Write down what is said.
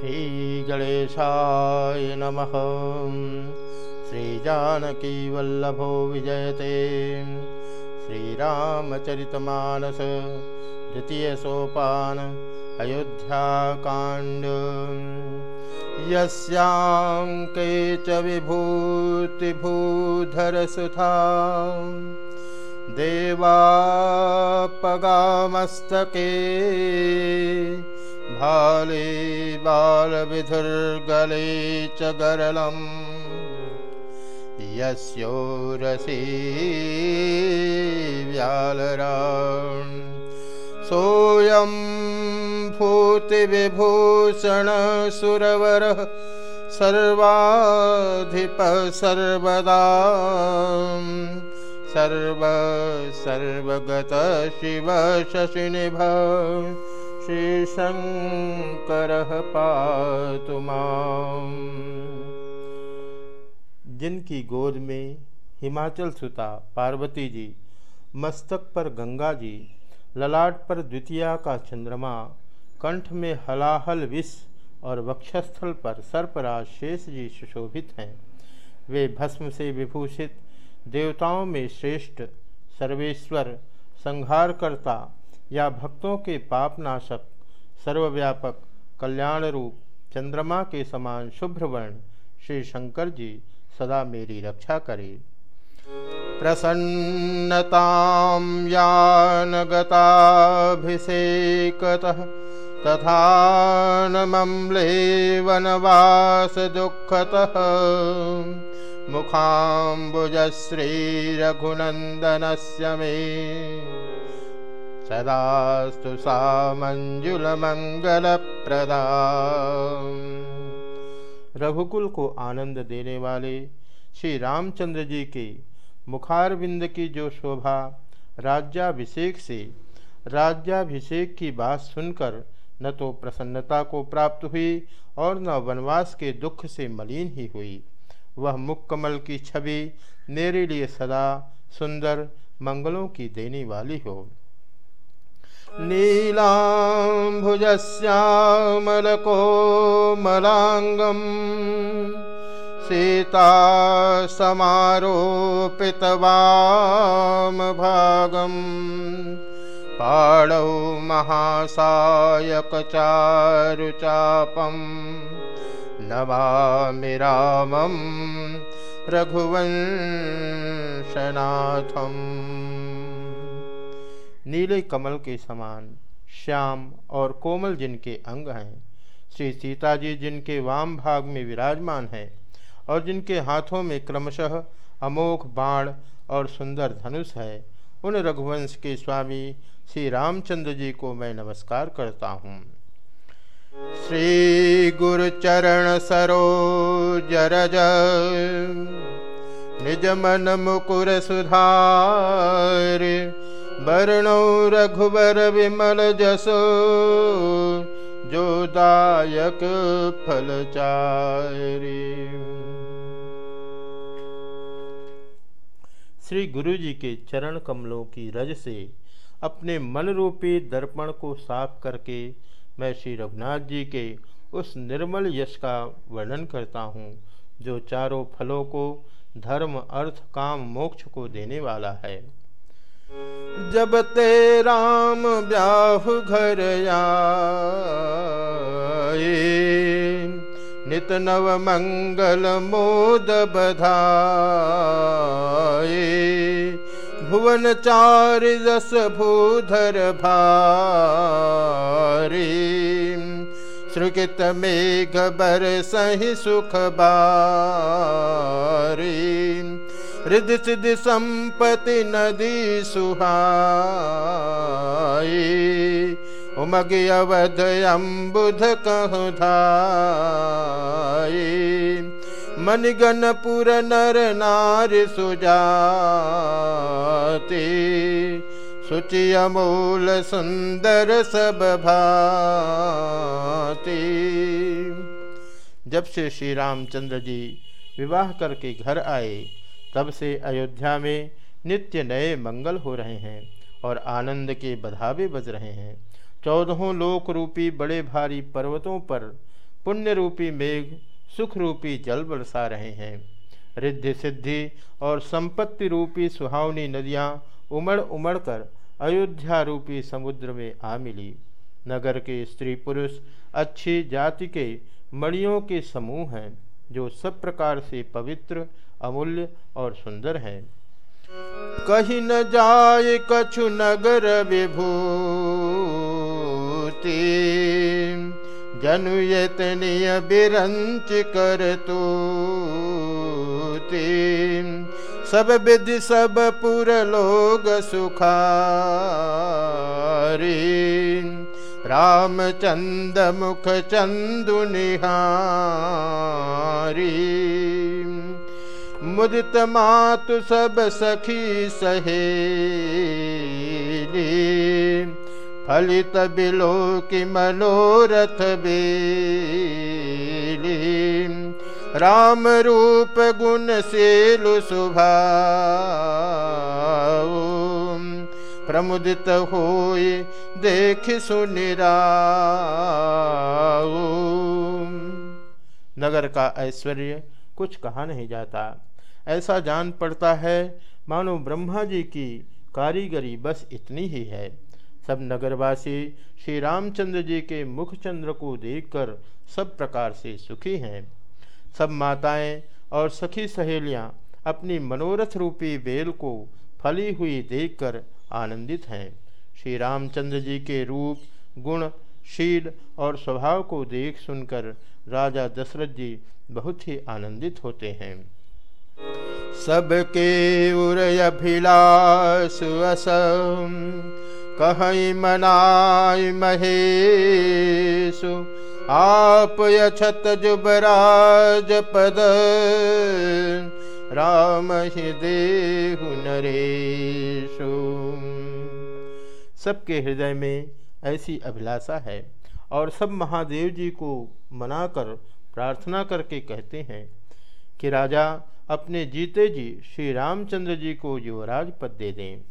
श्रीगणेशाय नमः। श्रीजानकीवल्लभो विजयते। श्रीरामचरितमानस द्वितीयसोपान अयोध्याकाण्ड। यस्याङ्के च विभूतिभूधरसुधा। देवापगामस्तके भाले बालविधुर्गले च गरलम्। यस्योरसि व्यालरान् सोऽयं भूतिविभूषणसुरवरः सर्वाधिपः सर्वदा। सर्व सर्वगत शिव शशिनिभ श्रीशङ्करः पातु माम् जिनकी गोद में हिमाचल सुता पार्वती जी, मस्तक पर गंगा जी, ललाट पर द्वितीया का चंद्रमा, कंठ में हलाहल विष और वक्षस्थल पर सर्पराज शेष जी सुशोभित हैं। वे भस्म से विभूषित, देवताओं में श्रेष्ठ, सर्वेश्वर, संहारकर्ता या भक्तों के पापनाशक, सर्वव्यापक कल्याण रूप चंद्रमा के समान शुभ्र वर्ण, श्री शंकर जी सदा मेरी रक्षा करे। प्रसन्नतां यानगताभिषेकतः तथा न मम्ले वनवासदुःखतः मुखाम्बुजश्रीरघुनन्दनस्य मे। सदास्तु सा मञ्जुलमङ्गलप्रदा रघुकुल को आनंद देने वाले श्री रामचंद्र जी के मुखारविंद की जो शोभा, राज्याभिषेक से, राज्याभिषेक की बात सुनकर न तो प्रसन्नता को प्राप्त हुई और न वनवास के दुख से मलिन ही हुई। वह मुक्कमल की छवि मेरे लिए सदा सुंदर मंगलों की देने वाली हो। नीलाम्भुजस्यामलकोमलाङ्गम् सीता समारोपितवामभागम् पाणौ महासायकचारुचापं नवामि रामं रघुवंशनाथम् नीले कमल के समान, श्याम और कोमल जिनके अंग हैं, श्री सीता जी जिनके वाम भाग में विराजमान हैं और जिनके हाथों में क्रमशः अमोघ बाण और सुंदर धनुष है, उन रघुवंश के स्वामी श्री रामचंद्र जी को मैं नमस्कार करता हूँ। श्री गुरुचरण सरोजरज निज मन मुकुर सुधार वर्णौ रघुबर विमल जसो, जो दायक फलचारी श्री गुरु जी के चरण कमलों की रज से अपने मन रूपी दर्पण को साफ़ करके मैं श्री रघुनाथ जी के उस निर्मल यश का वर्णन करता हूँ, जो चारों फलों को धर्म, अर्थ, काम, मोक्ष को देने वाला है। जब ते राम ब्याहु घर आए नित नव मंगल मोद बधाए। भुवन चार दस भूधर भारी श्रुकित मेघ बर सही सुख बारी हृदय सिद्धि संपत्ति नदी सुहाई। उमग अवध अम्बुध कहधाई मणिगणपुर नर नार सुजाते। सुचि अमूल सुंदर सब भाती। जब से श्री रामचंद्र जी विवाह करके घर आए तब से अयोध्या में नित्य नए मंगल हो रहे हैं और आनंद के बधावे बज रहे हैं। चौदहों लोक रूपी बड़े भारी पर्वतों पर पुण्य रूपी मेघ सुख रूपी जल बरसा रहे हैं। रिद्धि सिद्धि और संपत्ति रूपी सुहावनी नदियाँ उमड़ उमड़ कर अयोध्या रूपी समुद्र में आ मिली। नगर के स्त्री पुरुष अच्छी जाति के मणियों के समूह हैं। जो सब प्रकार से पवित्र, अमूल्य और सुंदर हैं। कहीं न जाए कछु नगर विभूति, जनु यतनीय बिरंच कर तो सब विधि, सब पुर लोग सुखारी। रामचंद मुख चंदु निहारी। मुदित मातु सब सखी सहेली। फलित बिलो की मनोरथ बेली। राम रूप गुण सेलु सुभा प्रमुदित होए देख सुनिरा नगर का ऐश्वर्य कुछ कहा नहीं जाता। ऐसा जान पड़ता है, मानो ब्रह्मा जी की कारीगरी बस इतनी ही है। सब नगरवासी श्री रामचंद्र जी के मुखचंद्र को देखकर सब प्रकार से सुखी हैं। सब माताएँ और सखी सहेलियाँ अपनी मनोरथ रूपी बेल को फली हुई देखकर आनंदित हैं। श्री रामचंद्र जी के रूप, गुण शील और स्वभाव को देख सुनकर राजा दशरथ जी बहुत ही आनंदित होते हैं। सबके उरभिलास असम कहीं मनाय महेशु आप यछत जुबराज पद राम ही देहु नरेशु। सबके हृदय में ऐसी अभिलाषा है। और सब महादेव जी को मनाकर प्रार्थना करके कहते हैं कि राजा, अपने जीते जी श्री रामचंद्र जी को युवराज पद दे दें।